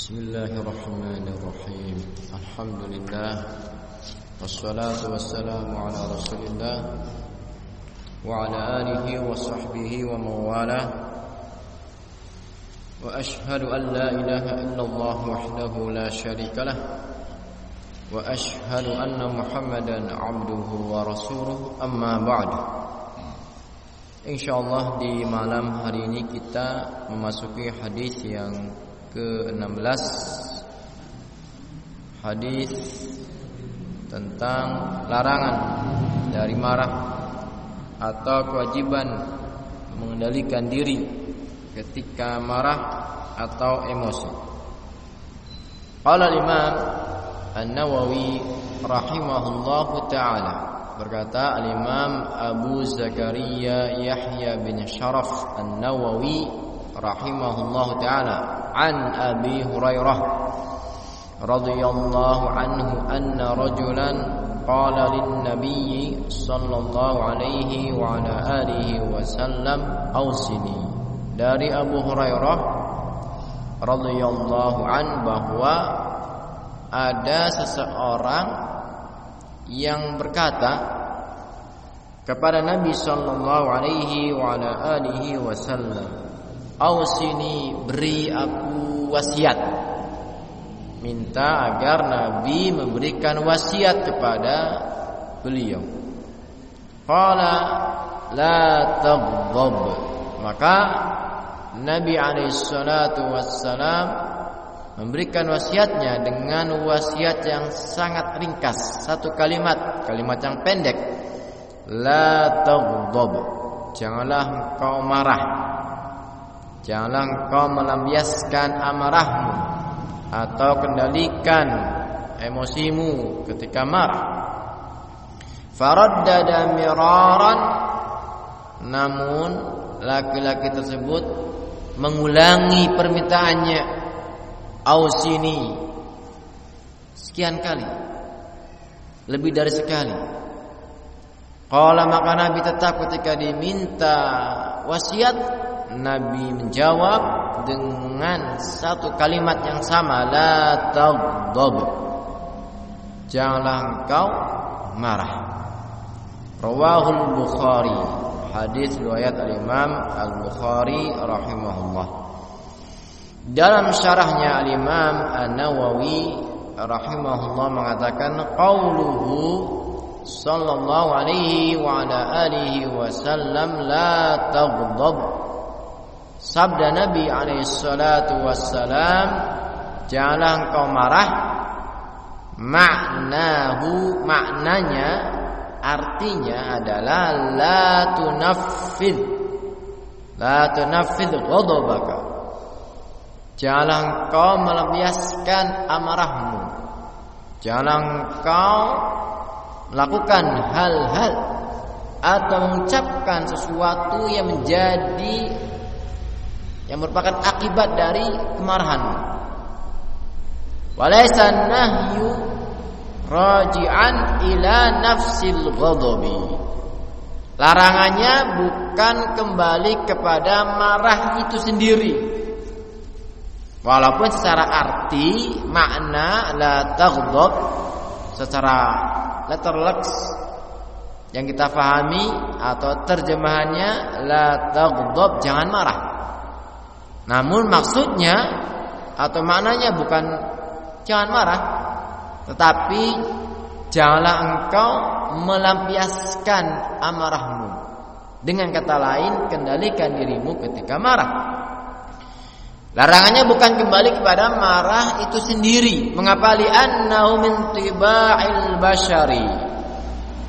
بسم الله الرحمن الرحيم. الحمد لله والصلاة والسلام على رسول الله وعلى آله وصحبه ومن والاه وأشهد أن لا إله إلا الله وحده لا شريك له. وأشهد أن محمدا عبده ورسوله. أما بعد InsyaAllah di malam hari ini kita memasuki hadis yang ke-16. Hadis tentang larangan dari marah Atau kewajiban mengendalikan diri ketika marah atau emosi. Qala Imam An-Nawawi rahimahullahu ta'ala Berkata Al-Imam Abu Zakaria Yahya bin Sharaf An-Nawawi rahimahullahu taala an Abi Hurairah radhiyallahu anhu anna rajulan qala lin-nabiy sallallahu alaihi wa ala alihi wasallam ausini dari Abu Hurairah radhiyallahu an bahwa ada seseorang yang berkata kepada Nabi sallallahu alaihi wa ala alihi wasallam ausini beri aku wasiat. Minta agar Nabi memberikan wasiat kepada beliau. Qala la taghdab. Maka Nabi wassalam memberikan wasiatnya dengan wasiat yang sangat ringkas. Satu kalimat kalimat yang pendek. La taghdab. Janganlah kau marah janganlah kau melampiaskan amarahmu atau kendalikan emosimu ketika marah. Faraddada miraran namun laki-laki tersebut mengulangi permintaannya. Ausini. Sekian kali. Lebih dari sekali. Qala maka nabi tetap ketika diminta wasiat nabi menjawab dengan satu kalimat yang sama la taghdab. Janganlah engkau marah. Rawahul bukhari hadis riwayat al-imam al-bukhari rahimahullah. Dalam syarahnya al-Imam An-Nawawi rahimahullah mengatakan qauluhu sallallahu alaihi wa ala alihi wasallam la taghdab sabda Nabi alaihi salatu wassalam janganlah engkau marah. Maknahu maknanya artinya adalah la tunaffid la tunaffid ghadabaka. Janganlah kau melampiaskan amarahmu. Janganlah kau Melakukan hal-hal Atau mengucapkan sesuatu yang menjadi Yang merupakan akibat dari kemarahanmu Walaysa nahyu Raji'an ila nafsil ghadabi. Larangannya bukan kembali kepada marah itu sendiri. Walaupun secara arti makna la taghdab secara letterlex yang kita fahami atau terjemahannya la taghdab jangan marah. Namun maksudnya atau maknanya bukan jangan marah tetapi janganlah engkau melampiaskan amarahmu. Dengan kata lain kendalikan dirimu ketika marah. Larangannya bukan kembali kepada marah itu sendiri. Mengapa li'annahu min tiba'il bashari?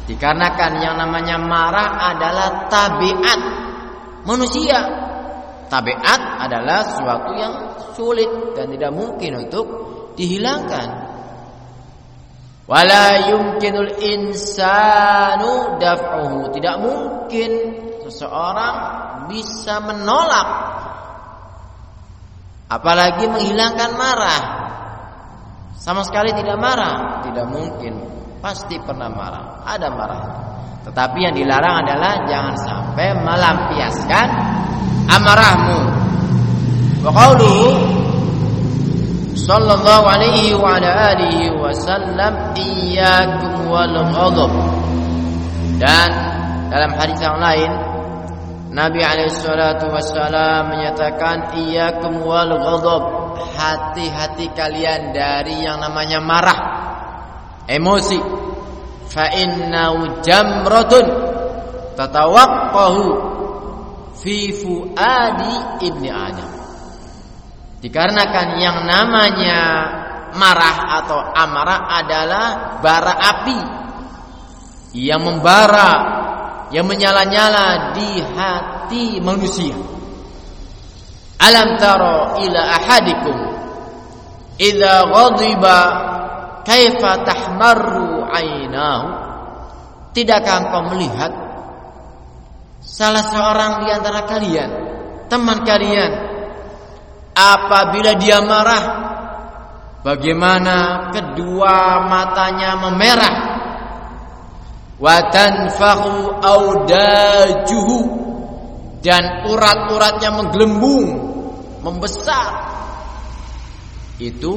Dikarenakan yang namanya marah adalah tabiat manusia. Tabiat adalah sesuatu yang sulit dan tidak mungkin untuk dihilangkan. Wala yumkinul insanu daf'uhu. Tidak mungkin seseorang bisa menolak Apalagi menghilangkan marah. Sama sekali tidak marah. Tidak mungkin. Pasti pernah marah. Ada marah. Tetapi yang dilarang adalah Jangan sampai melampiaskan Amarahmu. Wa qawluhu sallallahu alaihi wa ala alihi wasallam iyyakum wal ghadab. Dan dalam hadis yang lain Nabi alaihi salatu wasallam menyatakan iyyakum wal ghadab. Hati-hati kalian dari yang namanya marah emosi. Fa innahu jamratun tatawaqqahu fi fuadi ibni adam. Dikarenakan yang namanya marah atau amarah adalah bara api yang membara yang menyala-nyala di hati manusia. Alam taro ila ahadikum? Idza ghadiba kaifa tahmarru ainahu tidakkah engkau melihat salah seorang di antara kalian teman kalian apabila dia marah bagaimana kedua matanya memerah wa tanfahu audajuhu dan urat-uratnya menggelembung membesar itu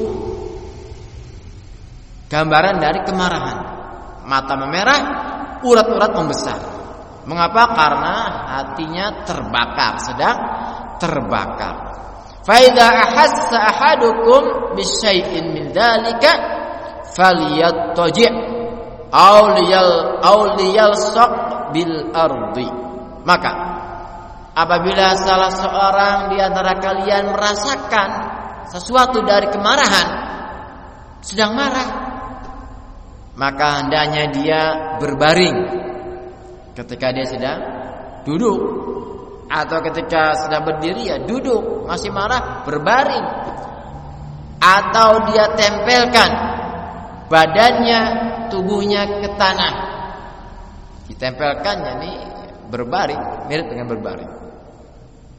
gambaran dari kemarahan. Mata memerah, urat-urat membesar. Mengapa? Karena hatinya terbakar, sedang terbakar. Faida ahassa ahadukum bisyai'in min dzalika falyattaji' bil ardi. Maka apabila salah seorang di antara kalian merasakan sesuatu dari kemarahan sedang marah maka hendaknya dia berbaring ketika dia sedang duduk. Atau ketika sedang berdiri ya duduk. Masih marah berbaring. Atau dia tempelkan badannya tubuhnya ke tanah. Ditempelkan yani berbaring mirip dengan berbaring.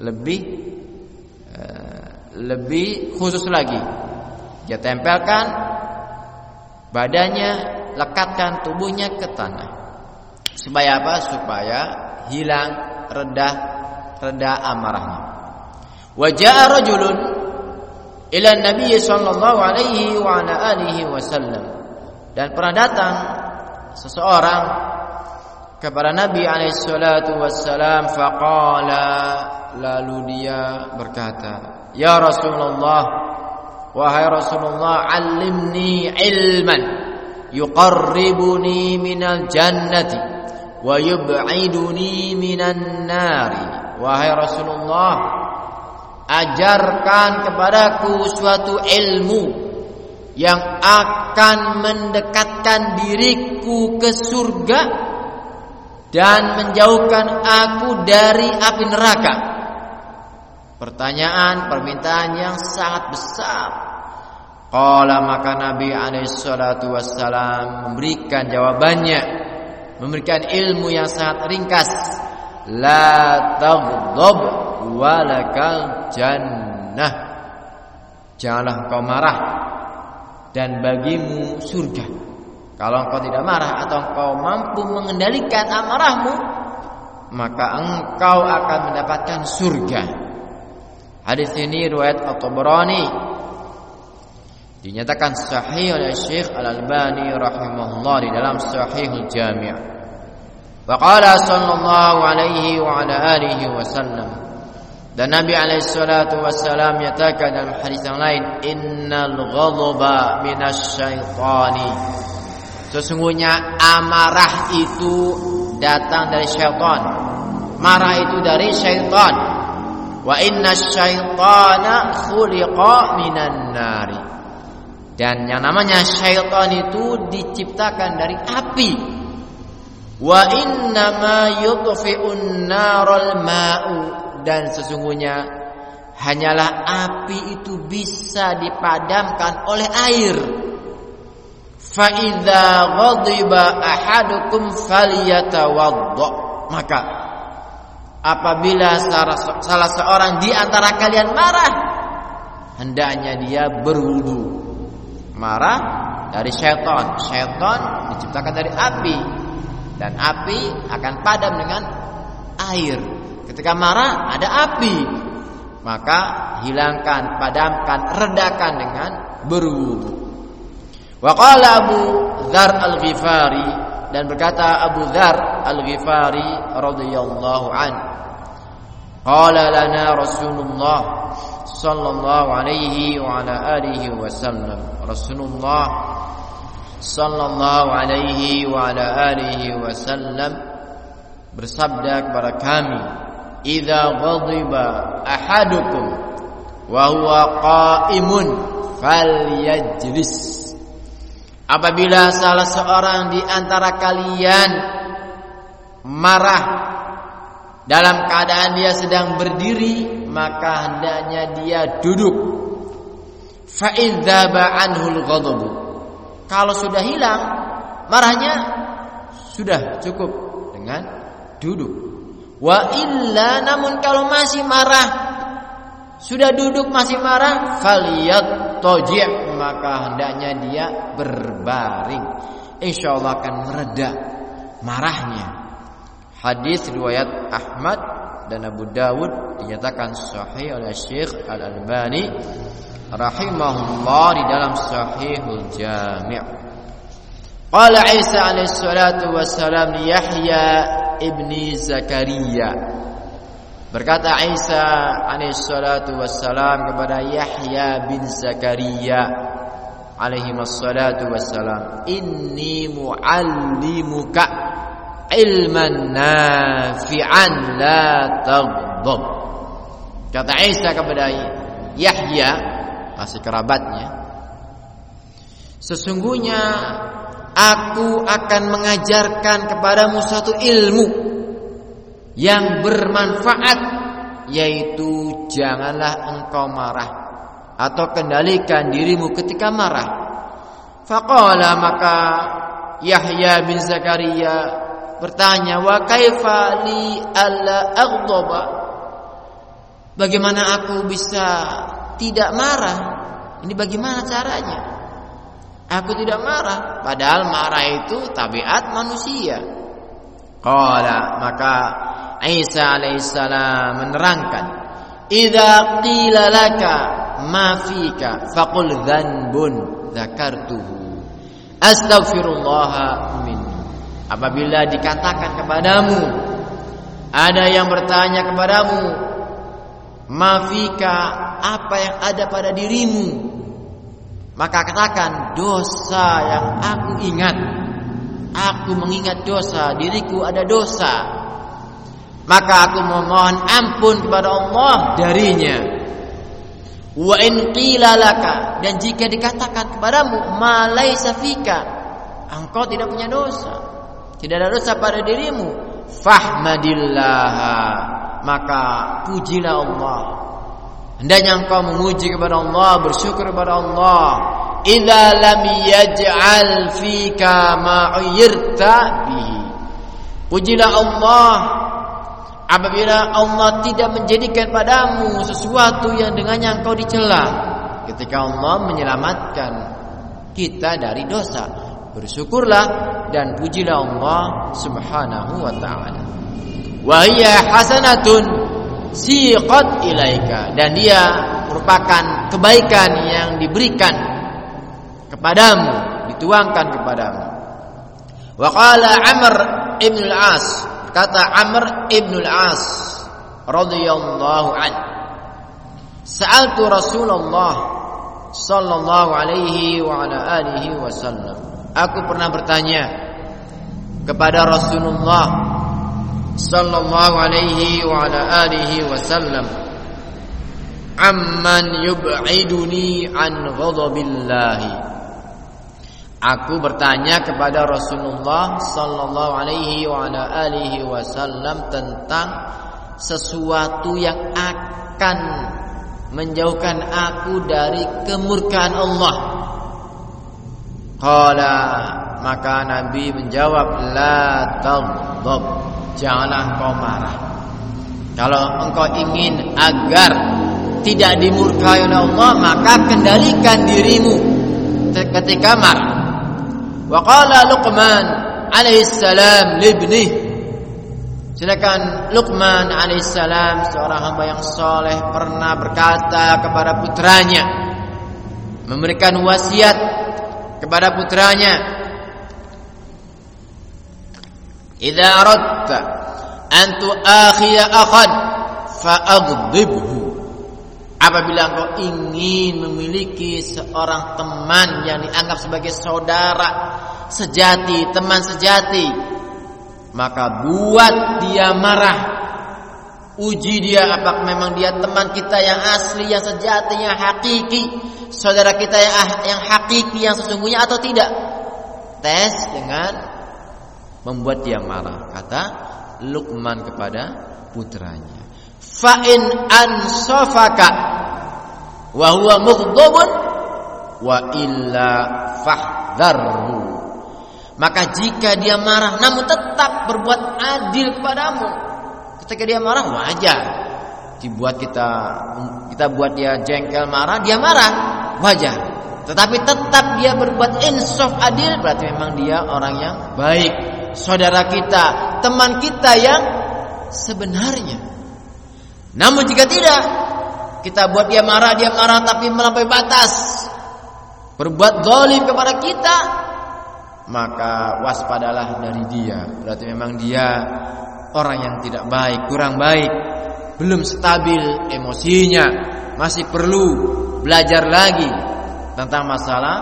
Lebih uh, lebih khusus lagi. Dia tempelkan badannya lekatkan tubuhnya ke tanah supaya apa? Supaya hilang redah reda amarahnya. Wajah rajulun ila nabi sallallahu alaihi wa ala alihi wasallam dan pernah datang seseorang kepada Nabi alaihi salatu wassalam faqala lalu dia berkata ya Rasulullah wahai Rasulullah alimni ilman yuqarribuni minal jannati yub'iduni minan nari wahai Rasulullah ajarkan kepadaku suatu ilmu yang akan mendekatkan diriku ke surga dan menjauhkan aku dari api neraka. Pertanyaan, permintaan yang sangat besar. Qala maka Nabi wassalam memberikan jawabannya, memberikan ilmu yang sangat ringkas. La taghdab walakal jannah. Janganlah kau marah dan bagimu surga. Kalau engkau tidak marah atau engkau mampu mengendalikan amarahmu, maka engkau akan mendapatkan surga. Hadis ini riwayat At-Tabrani dinyatakan sahih oleh Syekh Al-Albani rahimahullah di dalam Sahihul Jami'. Wa qala sallallahu alaihi wa ala alihi wasallam dan Nabi alaihi salatu wasallam nyatakan dalam hadis yang lain innal ghadaba minasyaitani sesungguhnya amarah itu datang dari syaitan. Marah itu dari syaitan. Wa inna syaitana khuliqa minan nari dan yang namanya syaitan itu diciptakan dari api. Wa inna ma yutfi'un naral ma'u. Dan sesungguhnya hanyalah api itu bisa dipadamkan oleh air. Fa idza ghadiba ahadukum falyatawadda maka apabila salah seorang di antara kalian marah hendaknya dia berwudu marah dari syaitan syaitan diciptakan dari api dan api akan padam dengan air ketika marah ada api maka hilangkan, padamkan, redakan dengan berwudu. Wa qala Abu Dzar Al-Ghifari dan berkata Abu Dzar Al-Ghifari radhiyallahu an. Qala lana Rasulullah sallallahu alaihi wa ala alihi wasallam. Rasulullah sallallahu alaihi wa ala alihi wasallam bersabda kepada kami, "Idza ghadiba ahadukum wa huwa qa'imun falyajlis." Apabila salah seorang di antara kalian marah dalam keadaan dia sedang berdiri, maka hendaknya dia duduk. Fa anhul ghadab. Kalau sudah hilang marahnya sudah cukup dengan duduk. Wa illa namun kalau masih marah sudah duduk masih marah faliyat toji' maka hendaknya dia berbaring insyaallah akan mereda marahnya hadis riwayat Ahmad dan Abu Dawud dinyatakan sahih oleh Syekh Al-Albani rahimahullah di dalam Sahihul Jami' Qala Isa alaihi salatu wassalam Yahya ibni Zakaria Berkata Isa alaihi salatu wassalam kepada Yahya bin Zakaria alaihi wassalatu wassalam inni muallimuka ilman nafi'an la taghdab kata Isa kepada Yahya masih kerabatnya sesungguhnya aku akan mengajarkan kepadamu satu ilmu yang bermanfaat yaitu janganlah engkau marah atau kendalikan dirimu ketika marah. Faqala maka Yahya bin Zakaria bertanya, "Wa kaifa li alla aghdaba?" Bagaimana aku bisa tidak marah? Ini bagaimana caranya? Aku tidak marah, padahal marah itu tabiat manusia. Qala maka Isa alaihissalam menerangkan, "Idza qila laka ma fika faqul dhanbun dzakartuhu astaghfirullah min apabila dikatakan kepadamu ada yang bertanya kepadamu ma fika apa yang ada pada dirimu? Maka katakan dosa yang aku ingat. Aku mengingat dosa diriku ada dosa. Maka aku memohon ampun kepada Allah darinya. Wa in qila laka. Dan jika dikatakan kepadamu ma laisa fika. Engkau tidak punya dosa tidak ada dosa pada dirimu. Fahmadillah maka pujilah Allah. Hendaknya engkau memuji kepada Allah bersyukur kepada Allah. Idza lam yaj'al fika ma bihi. Pujilah Allah. Apabila Allah tidak menjadikan padamu sesuatu yang dengannya engkau dicela ketika Allah menyelamatkan kita dari dosa bersyukurlah dan pujilah Allah Subhanahu wa taala. Wa hiya hasanatun siqat ilaika. Dan dia merupakan kebaikan yang diberikan kepadamu dituangkan kepadamu. Wa qala Amr ibn al-As. Kata Amr ibn al-As radhiyallahu an Sa'altu Rasulullah sallallahu alaihi wa ala alihi wasallam Aku pernah bertanya kepada Rasulullah sallallahu alaihi wa ala alihi wasallam amman yub'iduni an ghadabillahi Aku bertanya kepada Rasulullah sallallahu alaihi wa ala alihi wasallam tentang sesuatu yang akan menjauhkan aku dari kemurkaan Allah. Qala maka Nabi menjawab la taghdab janganlah engkau marah. Kalau engkau ingin agar tidak dimurkai oleh Allah maka kendalikan dirimu ketika marah. Wa qala Luqman alaihi salam libnih Sedangkan Luqman alaihissalam seorang hamba yang soleh pernah berkata kepada putranya memberikan wasiat kepada putranya "Idza aradta an tu'akhiya akhan fa'aghdibhu." Apabila engkau ingin memiliki seorang teman yang dianggap sebagai saudara sejati, teman sejati, maka buat dia marah uji dia apakah memang dia teman kita yang asli yang sejati yang hakiki. Saudara kita yang ah, yang hakiki yang sesungguhnya atau tidak? Tes dengan membuat dia marah. Kata Luqman kepada putranya. Fa in ansafaka wa huwa mughdabun wa illa fahdharhu. Maka jika dia marah namun tetap berbuat adil kepadamu. Ketika dia marah wajar. Dibuat kita kita buat dia jengkel marah, dia marah, wajar. Tetapi tetap dia berbuat insaf adil berarti memang dia orang yang baik, saudara kita, teman kita yang sebenarnya. Namun jika tidak, kita buat dia marah, dia marah tapi melampaui batas. Berbuat zalim kepada kita, maka waspadalah dari dia. Berarti memang dia orang yang tidak baik, kurang baik, belum stabil emosinya, masih perlu belajar lagi tentang masalah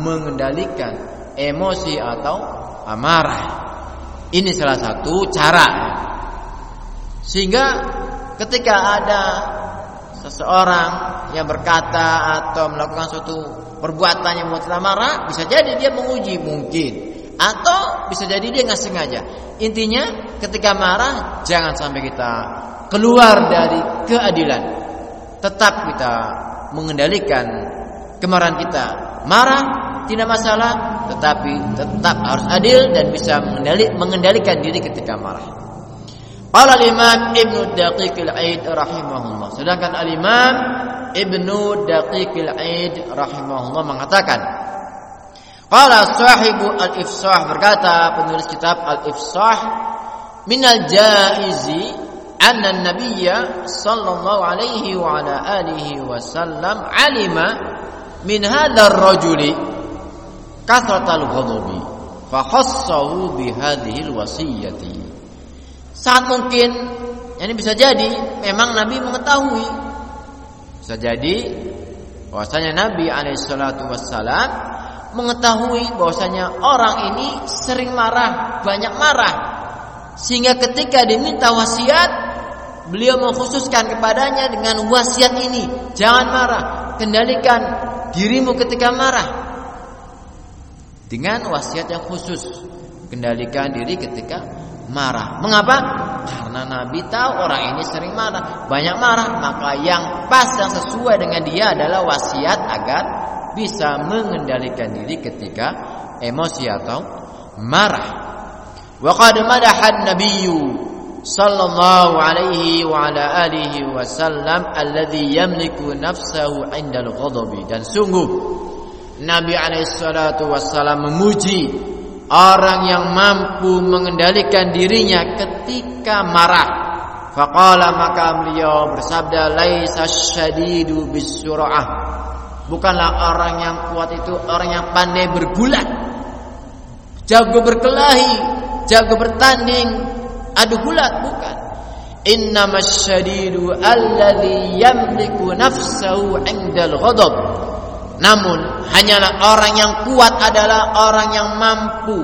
mengendalikan emosi atau amarah. Ini salah satu cara. Sehingga ketika ada seseorang yang berkata atau melakukan suatu perbuatan yang membuat marah, bisa jadi dia menguji mungkin atau bisa jadi dia nggak sengaja. Intinya ketika marah jangan sampai kita keluar dari keadilan. Tetap kita mengendalikan kemarahan kita. Marah tidak masalah, tetapi tetap harus adil dan bisa mengendalikan diri ketika marah. Qala al-Imam Ibnu Daqiq al-Aid rahimahullah. Sedangkan al-Imam Ibnu Daqiq al-Aid rahimahullah mengatakan Qala sahibu al-Ifsah berkata penulis kitab al-Ifsah min al-jaizi anna an-nabiyya sallallahu alaihi wa ala alihi wasallam alima min hadha ar-rajuli kathrat al-ghadabi fa khassahu bi hadhihi al-wasiyyati Saat mungkin ini bisa jadi memang Nabi mengetahui. Bisa jadi bahwasanya Nabi alaihissalatu wassalam mengetahui bahwasanya orang ini sering marah, banyak marah. Sehingga ketika diminta wasiat, beliau mengkhususkan kepadanya dengan wasiat ini, jangan marah, kendalikan dirimu ketika marah. Dengan wasiat yang khusus, kendalikan diri ketika marah. Mengapa? Karena Nabi tahu orang ini sering marah, banyak marah, maka yang pas yang sesuai dengan dia adalah wasiat agar bisa mengendalikan diri ketika emosi atau marah. Qad madaha an-nabiyyu sallallahu alaihi wa ala alihi wasallam alladhi yamliku nafsahu 'inda al-ghadabi dan sungguh Nabi alaihi salatu wasallam memuji orang yang mampu mengendalikan dirinya ketika marah. Faqala maka beliau bersabda laisa syadidu bisur'ah. Bukanlah orang yang kuat itu orang yang pandai bergulat. Jago berkelahi, jago bertanding, adu gulat bukan. Innamasyadidu alladhi yamliku nafsahu 'indal ghadab. Namun hanyalah orang yang kuat adalah orang yang mampu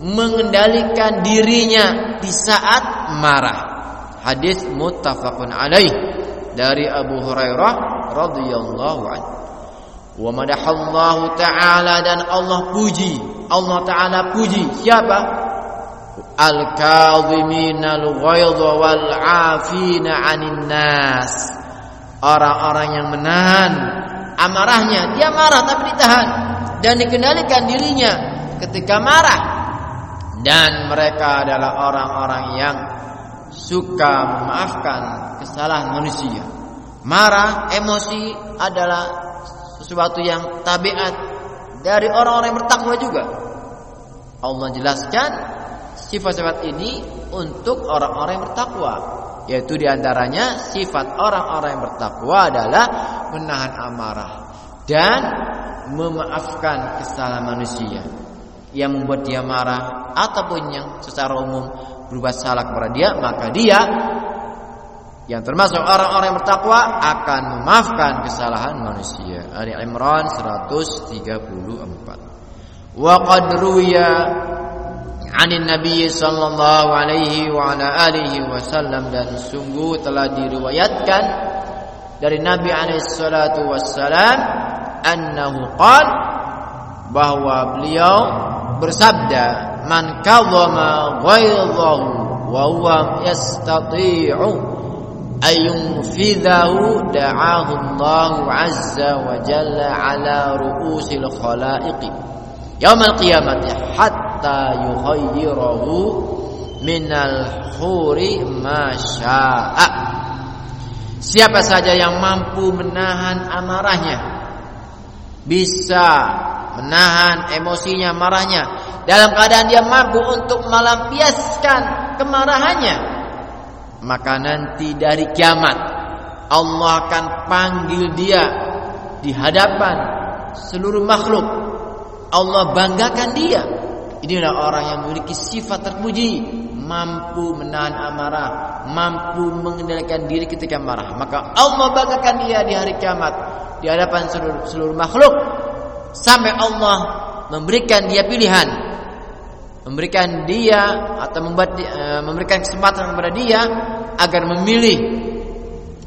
mengendalikan dirinya di saat marah. Hadis muttafaqun alaih dari Abu Hurairah radhiyallahu anhu. Wa madahallahu taala dan Allah puji, Allah taala puji siapa? Al-kadhiminal ghaidha wal 'afina 'anil nas. Orang-orang yang menahan amarahnya. Dia marah tapi ditahan dan dikendalikan dirinya ketika marah. Dan mereka adalah orang-orang yang suka memaafkan kesalahan manusia. Marah, emosi adalah sesuatu yang tabiat dari orang-orang yang bertakwa juga. Allah jelaskan sifat-sifat ini untuk orang-orang yang bertakwa yaitu di antaranya sifat orang-orang yang bertakwa adalah menahan amarah dan memaafkan kesalahan manusia yang membuat dia marah ataupun yang secara umum berbuat salah kepada dia maka dia yang termasuk orang-orang yang bertakwa akan memaafkan kesalahan manusia. Ali Imran 134. Wa qad 'an Nabi sallallahu alaihi wa ala alihi wasallam dan sungguh telah diriwayatkan dari Nabi alaihi salatu wassalam annahu qal bahwa beliau bersabda man kadhama ghaidhahu wa huwa yastati'u ayunfidhahu da'ahu Allah azza wa jalla ala ru'usil khalaiqi yaumil qiyamati hatta yukhayyirahu minal huri ma syaa siapa saja yang mampu menahan amarahnya bisa menahan emosinya marahnya dalam keadaan dia mampu untuk melampiaskan kemarahannya maka nanti dari kiamat Allah akan panggil dia di hadapan seluruh makhluk. Allah banggakan dia. Inilah orang yang memiliki sifat terpuji, mampu menahan amarah, mampu mengendalikan diri ketika marah. Maka Allah banggakan dia di hari kiamat. Di hadapan seluruh, seluruh makhluk. Sampai Allah memberikan dia pilihan. Memberikan dia atau membuat uh, memberikan kesempatan kepada dia agar memilih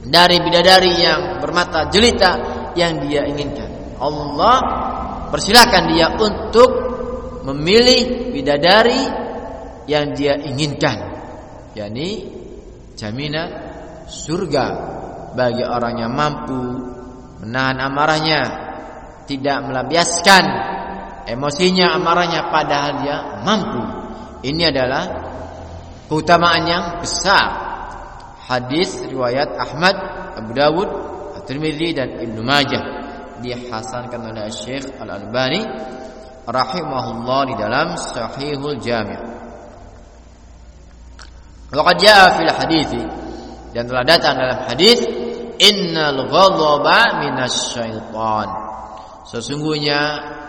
dari bidadari yang bermata jelita yang dia inginkan. Allah persilahkan dia untuk memilih bidadari yang dia inginkan. yakni jaminan surga bagi orang yang mampu menahan amarahnya, tidak melampiaskan emosinya amarahnya padahal dia mampu ini adalah keutamaan yang besar hadis riwayat Ahmad Abu Dawud At-Tirmidzi dan Ibnu Majah dihasankan oleh Syekh Al-Albani rahimahullah di dalam Sahihul Jami' Waqad jaa fil hadis dan telah datang dalam hadis innal ghadaba minasyaitan sesungguhnya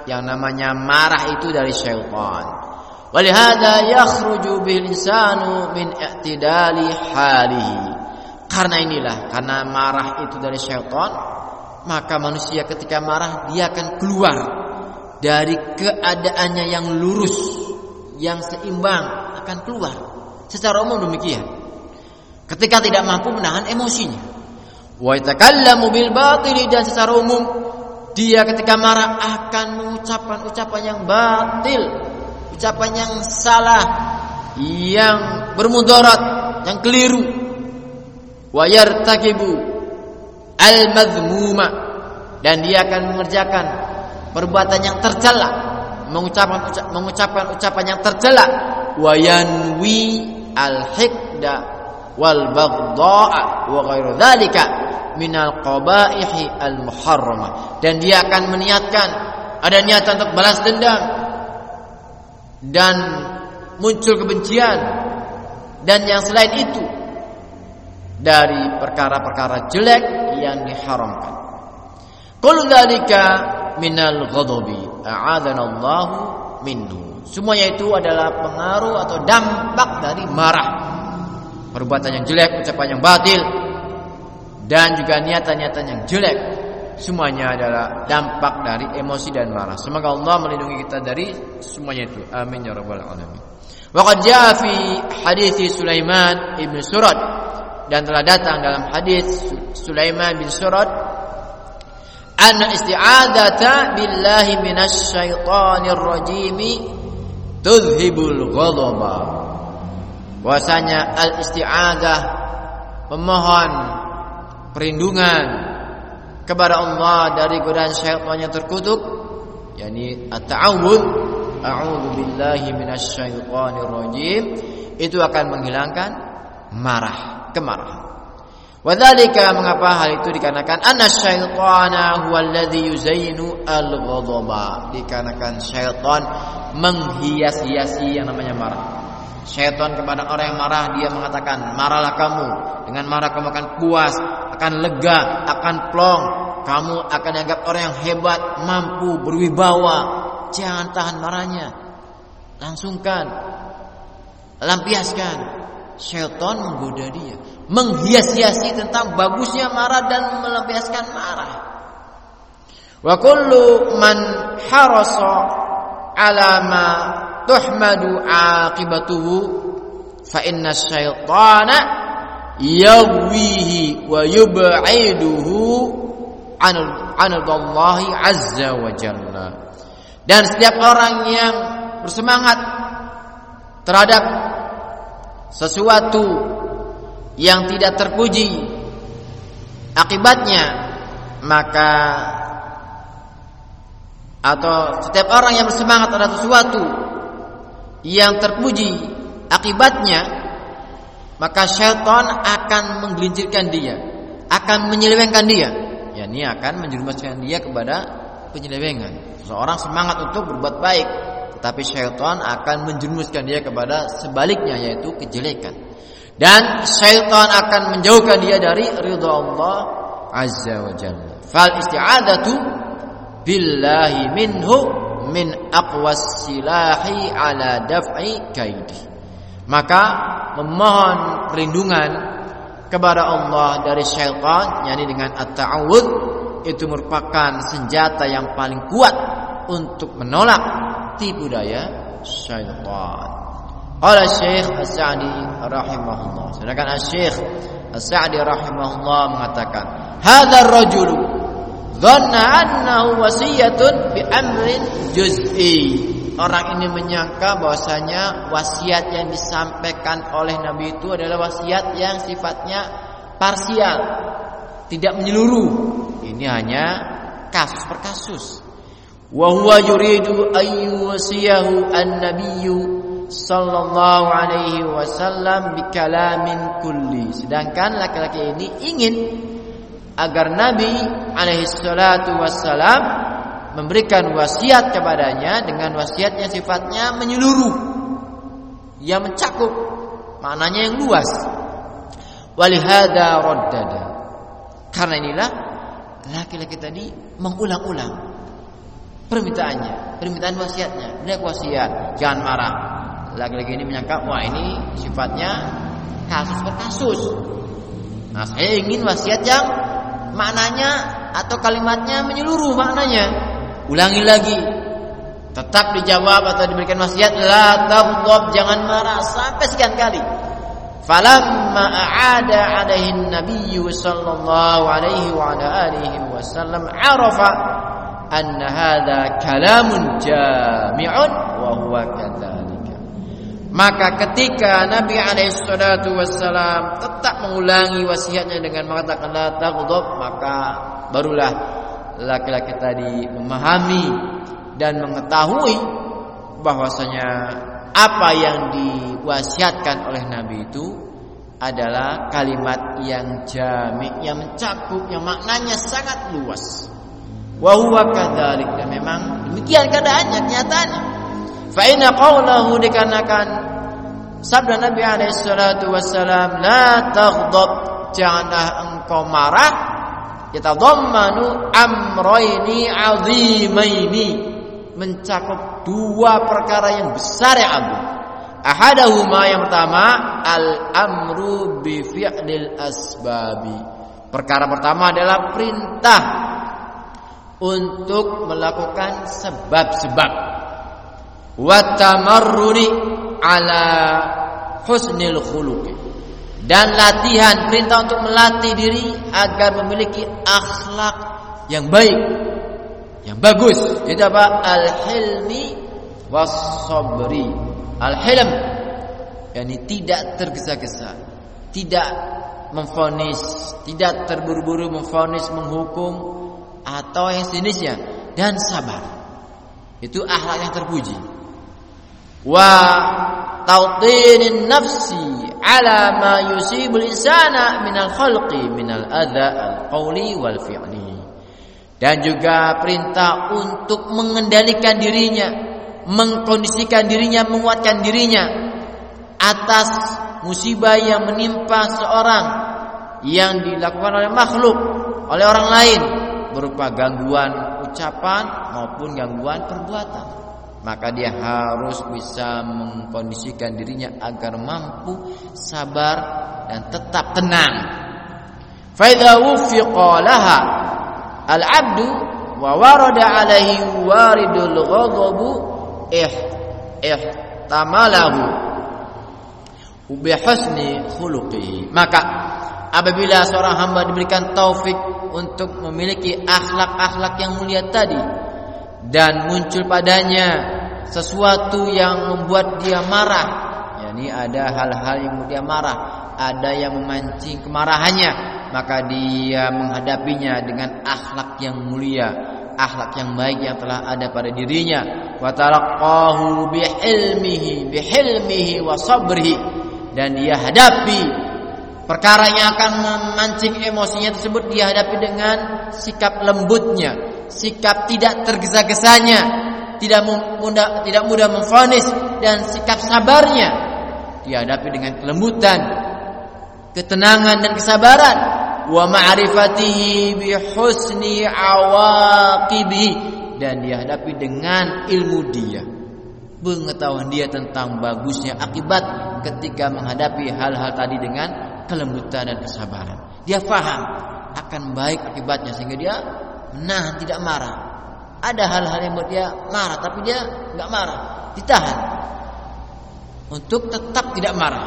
yang namanya marah itu dari syaitan. Walihada yakhruju bil insanu min i'tidali halihi. Karena inilah karena marah itu dari syaitan, maka manusia ketika marah dia akan keluar dari keadaannya yang lurus, yang seimbang akan keluar. Secara umum demikian. Ketika tidak mampu menahan emosinya. Wa yatakallamu bil batili dan secara umum dia ketika marah akan mengucapkan ucapan yang batil, ucapan yang salah, yang bermudarat, yang keliru. Wa yartakibu al-madhmuma dan dia akan mengerjakan perbuatan yang tercela, mengucapkan mengucapkan ucapan yang tercela. Wa yanwi al-hikda wal baghdha'a wa ghairu dzalika minal qabaihi al muharramah dan dia akan meniatkan ada niatan untuk balas dendam dan muncul kebencian dan yang selain itu dari perkara-perkara jelek yang diharamkan. Kullu dzalika minal ghadabi a'adzana Allah minhu. Semuanya itu adalah pengaruh atau dampak dari marah. Perbuatan yang jelek, ucapan yang batil, dan juga niatan-niatan yang jelek semuanya adalah dampak dari emosi dan marah. Semoga Allah melindungi kita dari semuanya itu. Amin ya rabbal alamin. Wa qad jaa fi hadis Sulaiman ibn Surad dan telah datang dalam hadis Sulaiman bin Surad anna isti'adata billahi minasy syaithanir rajim tudhibul ghadaba. Bahwasanya al-isti'adah memohon perlindungan kepada Allah dari godaan syaitan yang terkutuk yakni at-ta'awudz a'udzu billahi minasyaitonir rajim itu akan menghilangkan marah kemarahan Wadhalika mengapa hal itu dikarenakan anna syaitana huwa alladhi yuzainu al-ghadaba dikarenakan syaitan menghias-hiasi yang namanya marah Syaitan kepada orang yang marah dia mengatakan, "Marahlah kamu. Dengan marah kamu akan puas, akan lega, akan plong. Kamu akan dianggap orang yang hebat, mampu, berwibawa. Jangan tahan marahnya. Langsungkan. Lampiaskan." Syaitan menggoda dia, menghias-hiasi tentang bagusnya marah dan melampiaskan marah. Wa kullu man harasa ala ma tuhmadu aqibatuhu fa inna syaitana yawihi wa yub'iduhu an anallahi azza wa jalla dan setiap orang yang bersemangat terhadap sesuatu yang tidak terpuji akibatnya maka atau setiap orang yang bersemangat terhadap sesuatu yang terpuji akibatnya maka syaitan akan menggelincirkan dia akan menyelewengkan dia. Ya ini akan menjerumuskan dia kepada penyelewengan. Seorang semangat untuk berbuat baik tetapi syaitan akan menjerumuskan dia kepada sebaliknya yaitu kejelekan dan syaitan akan menjauhkan dia dari ridha Allah azza wa jalla fal isti'adatu billahi minhu min aqwas silahi ala daf'i kaidi. Maka memohon perlindungan kepada Allah dari syaitan yakni dengan at-ta'awud itu merupakan senjata yang paling kuat untuk menolak tipu daya syaitan. Qala Syekh As-Sa'di rahimahullah. Sedangkan Syekh As-Sa'di rahimahullah mengatakan, "Hadzal rajulu dhanna annahu wasiyatun bi amrin juz'i. Orang ini menyangka bahwasanya wasiat yang disampaikan oleh Nabi itu adalah wasiat yang sifatnya parsial, tidak menyeluruh. Ini hanya kasus per kasus. Wa huwa yuridu ayyusiyahu an-nabiyyu sallallahu alaihi wasallam bi kalamin kulli. Sedangkan laki-laki ini ingin agar Nabi alaihi salatu wassalam memberikan wasiat kepadanya dengan wasiat yang sifatnya menyeluruh. Yang mencakup maknanya yang luas. Walihada raddada. Karena inilah laki-laki tadi mengulang-ulang permintaannya permintaan wasiatnya dia wasiat jangan marah laki-laki ini menyangka wah ini sifatnya kasus per kasus nah saya ingin wasiat yang maknanya atau kalimatnya menyeluruh maknanya. Ulangi lagi. Tetap dijawab atau diberikan wasiat la taghdab jangan marah sampai sekian kali. Falamma a'ada alaihi nabiy sallallahu alaihi wa ala alihi wasallam arafa hadha kalamun jami'un wa huwa kadzalika. Maka ketika Nabi alaihi salatu wasallam tetap mengulangi wasiatnya dengan mengatakan la taghdab maka barulah laki-laki tadi memahami dan mengetahui bahwasanya apa yang diwasiatkan oleh Nabi itu adalah kalimat yang jami yang mencakup yang maknanya sangat luas. Wa huwa kadzalik dan memang demikian keadaannya kenyataannya. Fa inna qawlahu dikarenakan sabda Nabi wassalam la taghdab janganlah engkau marah yatadammanu amrayni azimaini mencakup dua perkara yang besar yang agung. Ahadahuma yang pertama al-amru bi fi'lil asbabi. Perkara pertama adalah perintah untuk melakukan sebab-sebab. Wa tamarruni ala husnil khuluqi. Dan latihan perintah untuk melatih diri agar memiliki akhlak yang baik yang bagus. Itu apa? Al-hilmi was-sabri al-hilm yakni tidak tergesa-gesa tidak memfonis tidak terburu-buru memfonis menghukum atau yang sejenisnya dan sabar. Itu akhlak yang terpuji. Wa tawtinin nafsi ala ma yusibul insana minal khalqi minal adza al qawli wal fi'li. Dan juga perintah untuk mengendalikan dirinya mengkondisikan dirinya menguatkan dirinya atas musibah yang menimpa seorang yang dilakukan oleh makhluk, oleh orang lain berupa gangguan ucapan maupun gangguan perbuatan. Maka dia harus bisa mengkondisikan dirinya agar mampu sabar dan tetap tenang. Fa idza wufiqa laha al-'abdu wa warada 'alaihi waridul ghadabu ih ihtamalahu bi husni khuluqihi. Maka apabila seorang hamba diberikan taufik untuk memiliki akhlak-akhlak yang mulia tadi dan muncul padanya sesuatu yang membuat dia marah. Yakni ada hal-hal yang membuat dia marah ada yang memancing kemarahannya maka dia menghadapinya dengan akhlak yang mulia akhlak yang baik yang telah ada pada dirinya. Wa talaqahu bihilmihi bihilmihi wa sabrihi. Dan dia hadapi Perkara yang akan memancing emosinya tersebut dihadapi dengan sikap lembutnya, sikap tidak tergesa-gesanya, tidak mudah tidak mudah memfonis dan sikap sabarnya dihadapi dengan kelembutan, ketenangan dan kesabaran. Wa ma'rifatihi bi husni awaqibi dan dihadapi dengan ilmu dia pengetahuan dia tentang bagusnya akibat ketika menghadapi hal-hal tadi dengan kelembutan dan kesabaran. Dia faham akan baik akibatnya sehingga dia menahan tidak marah. Ada hal-hal yang buat dia marah tapi dia nggak marah, ditahan untuk tetap tidak marah.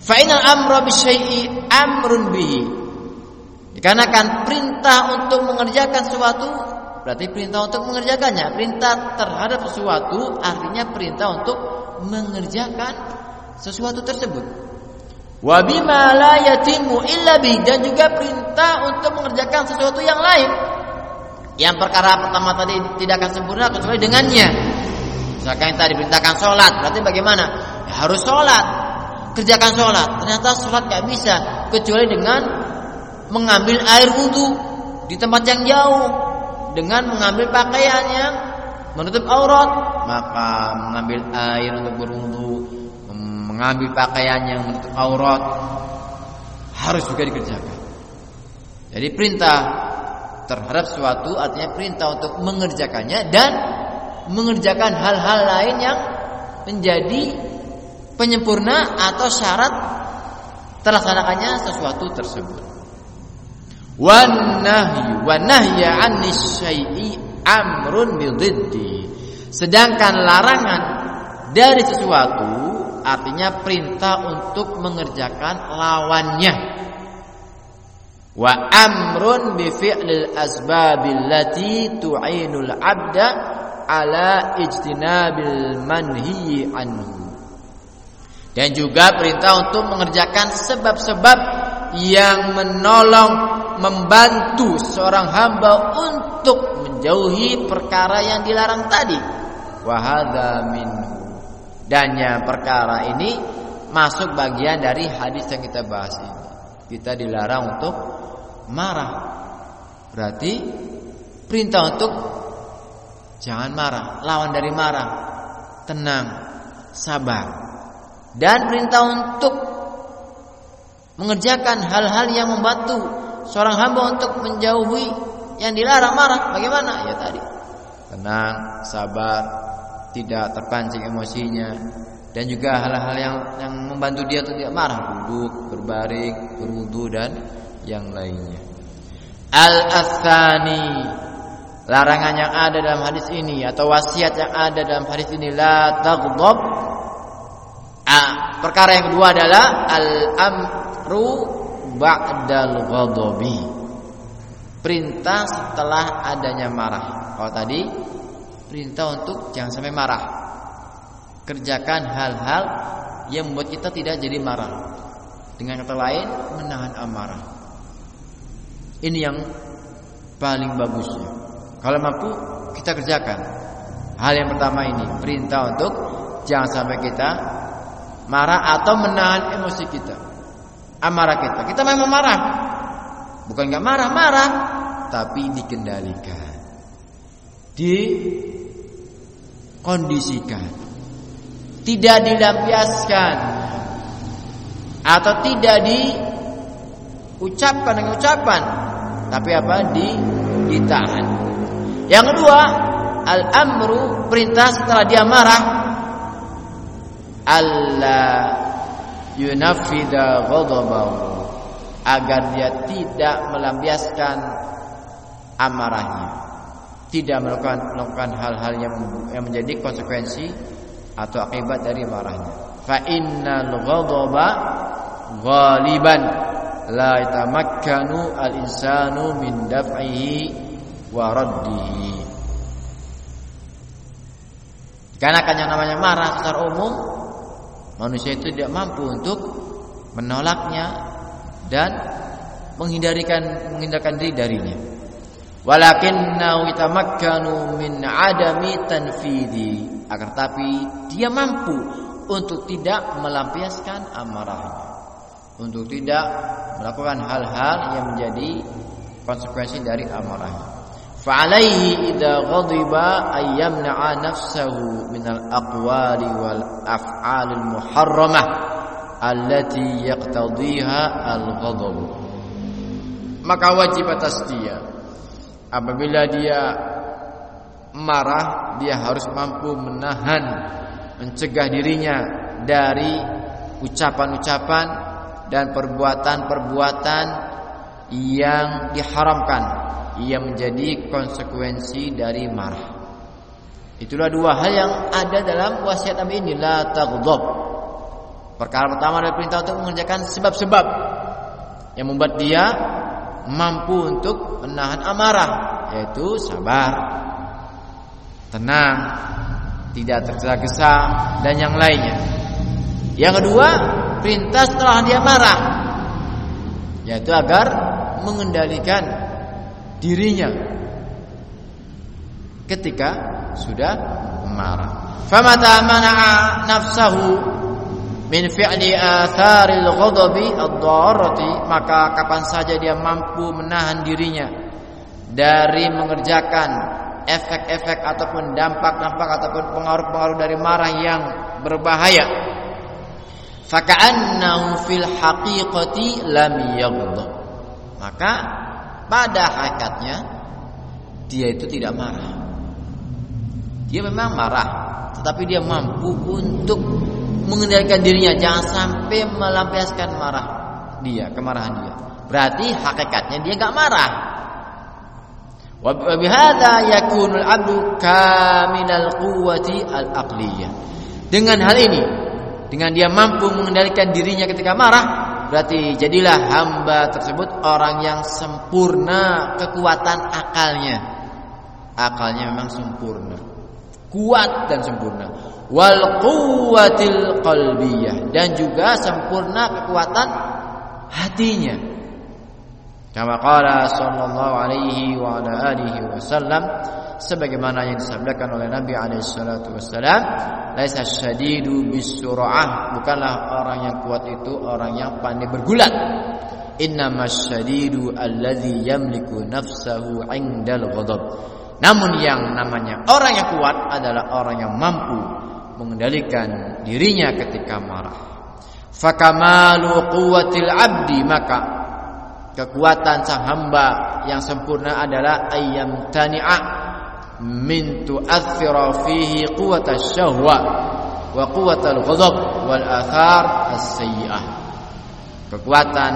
Fa'inal amra bisyai'i amrun bihi. Dikarenakan perintah untuk mengerjakan sesuatu berarti perintah untuk mengerjakannya. Perintah terhadap sesuatu artinya perintah untuk mengerjakan sesuatu tersebut. Wa bima la yatimu illa bi dan juga perintah untuk mengerjakan sesuatu yang lain. Yang perkara pertama tadi tidak akan sempurna kecuali dengannya. Misalkan yang tadi perintahkan sholat, berarti bagaimana? Ya, harus sholat, kerjakan sholat. Ternyata sholat gak bisa kecuali dengan mengambil air wudhu di tempat yang jauh, dengan mengambil pakaian yang menutup aurat, maka mengambil air untuk berwudhu mengambil pakaian yang menutup aurat harus juga dikerjakan. Jadi perintah terhadap suatu artinya perintah untuk mengerjakannya dan mengerjakan hal-hal lain yang menjadi penyempurna atau syarat terlaksanakannya sesuatu tersebut. Wan wan nahya amrun bididdi. Sedangkan larangan dari sesuatu artinya perintah untuk mengerjakan lawannya. Wa amrun bi fi'lil asbabil lati tu'inul 'abda ala ijtinabil manhi anhu. Dan juga perintah untuk mengerjakan sebab-sebab yang menolong membantu seorang hamba untuk menjauhi perkara yang dilarang tadi. Wa hadza min dan yang perkara ini masuk bagian dari hadis yang kita bahas ini. Kita dilarang untuk marah. Berarti perintah untuk jangan marah, lawan dari marah, tenang, sabar. Dan perintah untuk mengerjakan hal-hal yang membantu seorang hamba untuk menjauhi yang dilarang marah. Bagaimana? Ya tadi. Tenang, sabar, tidak terpancing emosinya. Dan juga hal-hal yang yang membantu dia untuk tidak marah duduk berbaring berwudu dan yang lainnya. Al asani larangan yang ada dalam hadis ini atau wasiat yang ada dalam hadis ini la taghdab. Ah, perkara yang kedua adalah al amru ba'dal ghadabi. Perintah setelah adanya marah. Kalau tadi perintah untuk jangan sampai marah. Kerjakan hal-hal yang membuat kita tidak jadi marah. Dengan kata lain, menahan amarah. Ini yang paling bagusnya. Kalau mampu kita kerjakan. Hal yang pertama ini, perintah untuk jangan sampai kita marah atau menahan emosi kita. Amarah kita. Kita memang marah. Bukan nggak marah, marah, tapi dikendalikan. Di kondisikan. tidak dilampiaskan. Atau tidak diucapkan dengan ucapan. Tapi apa? Di ditahan. Yang kedua al-amru perintah setelah dia marah. Allah yunafida ghadabahu. Agar dia tidak melampiaskan amarahnya tidak melakukan melakukan hal-hal yang yang menjadi konsekuensi atau akibat dari marahnya fa innal ghadaba ghaliban la yatamakkanu al insanu min daf'ihi wa raddihi karena kan yang namanya marah secara umum manusia itu tidak mampu untuk menolaknya dan menghindarikan menghindarkan diri darinya. Walakinnahu yatamakkanu min adami tanfidi. Agar tapi dia mampu untuk tidak melampiaskan amarahnya. Untuk tidak melakukan hal-hal yang menjadi konsekuensi dari amarahnya. Fa'alaihi idza ghadiba ayyamna'a nafsahu min al-aqwali wal af'alil muharramah allati yaqtadhiha al-ghadab maka wajib atas dia apabila dia marah dia harus mampu menahan mencegah dirinya dari ucapan-ucapan dan perbuatan-perbuatan yang diharamkan. Yang menjadi konsekuensi dari marah. Itulah dua hal yang ada dalam wasiat Nabi ini. La taghdab. Perkara pertama adalah perintah untuk mengerjakan sebab-sebab yang membuat dia mampu untuk menahan amarah, yaitu sabar, tenang, tidak tergesa-gesa dan yang lainnya. Yang kedua, perintah setelah dia marah, yaitu agar mengendalikan dirinya ketika sudah marah. Famata mana'a nafsahu min fi'li atharil ghadabi ad-darrati maka kapan saja dia mampu menahan dirinya dari mengerjakan efek-efek ataupun dampak-dampak ataupun pengaruh-pengaruh dari marah yang berbahaya. Faka'annahu fil haqiqati lam yaghdab. Maka pada hakikatnya dia itu tidak marah. Dia memang marah tetapi dia mampu untuk mengendalikan dirinya. Jangan sampai melampiaskan marah. Dia kemarahan dia. Berarti hakikatnya dia enggak marah. Wa bihadza yakunul abdu kamilal quwwati al aqliyah dengan hal ini dengan dia mampu mengendalikan dirinya ketika marah berarti jadilah hamba tersebut orang yang sempurna kekuatan akalnya. Akalnya memang sempurna. Kuat dan sempurna wal quwwatil qalbiyah dan juga sempurna kekuatan hatinya. Kama qala sallallahu alaihi wa ala alihi wasallam sebagaimana yang disabdakan oleh Nabi alaihi salatu wasallam, laisa syadidu bisur'ah, bukanlah orang yang kuat itu orang yang pandai bergulat. Innamas syadidu allazi yamliku nafsahu 'indal ghadab. Namun yang namanya orang yang kuat adalah orang yang mampu mengendalikan dirinya ketika marah. Fakamalu quwwatil abdi maka kekuatan sang hamba yang sempurna adalah ayyam tani'a min tu'athira fihi quwwatasy syahwa wa quwwatal ghadab wal athar as-sayyi'ah. Kekuatan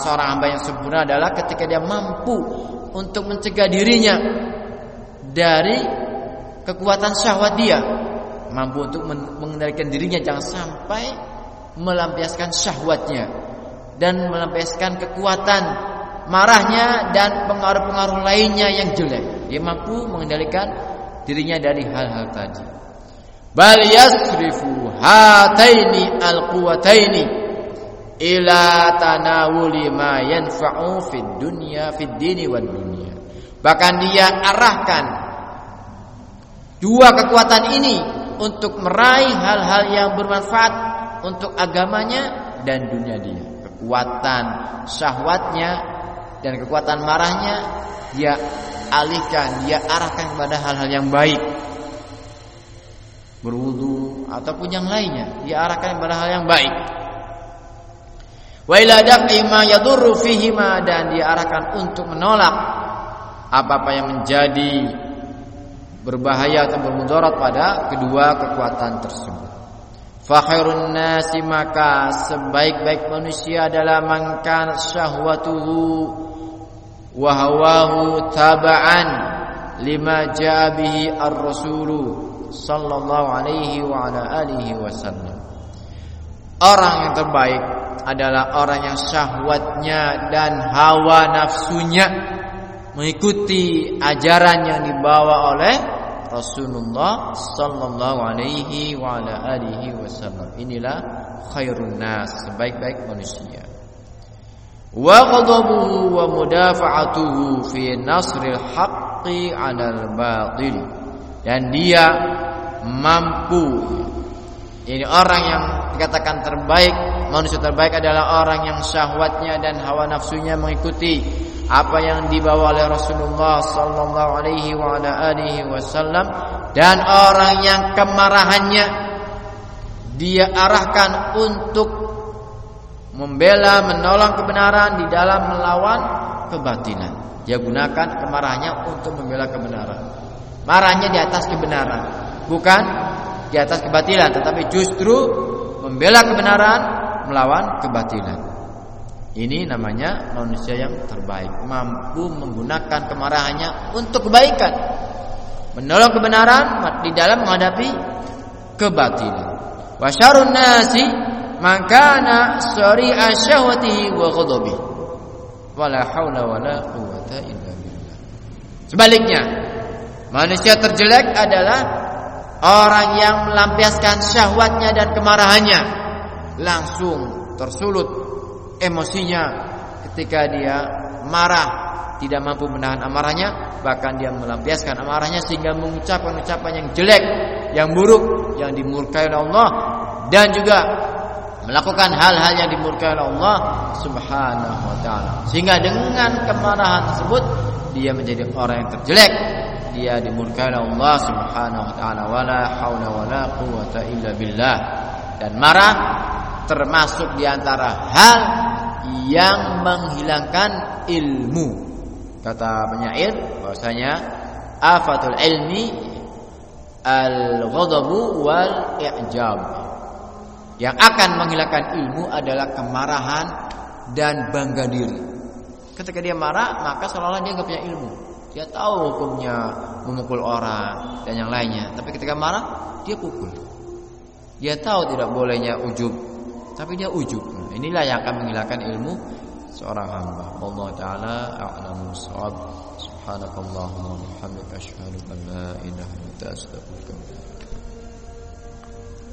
seorang hamba yang sempurna adalah ketika dia mampu untuk mencegah dirinya dari kekuatan syahwat dia mampu untuk mengendalikan dirinya jangan sampai melampiaskan syahwatnya dan melampiaskan kekuatan marahnya dan pengaruh-pengaruh lainnya yang jelek. Dia mampu mengendalikan dirinya dari hal-hal tadi. Bal yasrifu hataini alquwataini ila tanawuli ma yanfa'u fid dunya fid dini wad dunya. Bahkan dia arahkan dua kekuatan ini untuk meraih hal-hal yang bermanfaat untuk agamanya dan dunia dia. Kekuatan syahwatnya dan kekuatan marahnya dia alihkan, dia arahkan kepada hal-hal yang baik. berwudu ataupun yang lainnya diarahkan kepada hal yang baik wa ila daf'i ma yadurru fihi ma dan diarahkan untuk menolak apa-apa yang menjadi berbahaya atau bermudarat pada kedua kekuatan tersebut Fakhirun nasi maka sebaik-baik manusia adalah man kana syahwatuhu wa hawahu taba'an lima jaa bihi ar-rasulu sallallahu alaihi wa ala alihi wasallam. Orang yang terbaik adalah orang yang syahwatnya dan hawa nafsunya mengikuti ajaran yang dibawa oleh Rasulullah sallallahu alaihi wa ala alihi wasallam. Inilah khairun nas, sebaik-baik manusia. Wa ghadabuhu wa mudafa'atuhu fi nasril haqqi 'alal batil. Dan dia mampu ini orang yang dikatakan terbaik, manusia terbaik adalah orang yang syahwatnya dan hawa nafsunya mengikuti apa yang dibawa oleh Rasulullah sallallahu alaihi wasallam dan orang yang kemarahannya dia arahkan untuk membela menolong kebenaran di dalam melawan kebatilan. Dia gunakan kemarahannya untuk membela kebenaran. Marahnya di atas kebenaran, bukan di atas kebatilan, tetapi justru membela kebenaran melawan kebatilan. Ini namanya manusia yang terbaik. Mampu menggunakan kemarahannya untuk kebaikan. Menolong kebenaran di dalam menghadapi kebatilan. Wasyarun nasi Makana sari'a syahwatihi wa ghadabi Wala hawla wala illa billah. Sebaliknya Manusia terjelek adalah Orang yang melampiaskan syahwatnya dan kemarahannya. Langsung tersulut emosinya ketika dia marah tidak mampu menahan amarahnya bahkan dia melampiaskan amarahnya sehingga mengucapkan ucapan yang jelek yang buruk yang dimurkai oleh Allah dan juga melakukan hal-hal yang dimurkai oleh Allah Subhanahu wa taala. Sehingga dengan kemarahan tersebut dia menjadi orang yang terjelek. Dia dimurkai oleh Allah Subhanahu wa taala. Wala haula wala quwata illa billah. Dan marah termasuk di antara hal yang menghilangkan ilmu. Kata penyair bahwasanya afatul ilmi al-ghadabu wal i'jab. Yang akan menghilangkan ilmu adalah kemarahan dan bangga diri. Ketika dia marah, maka seolah-olah dia enggak punya ilmu. Dia tahu hukumnya memukul orang dan yang lainnya, tapi ketika marah dia pukul. Dia tahu tidak bolehnya ujub tapi dia ujub. Inilah yang akan menghilangkan ilmu seorang hamba. Allah taala a'lamu bissawab. Subhanakallahumma wa bihamdika asyhadu an la ilaha illa anta astaghfiruka wa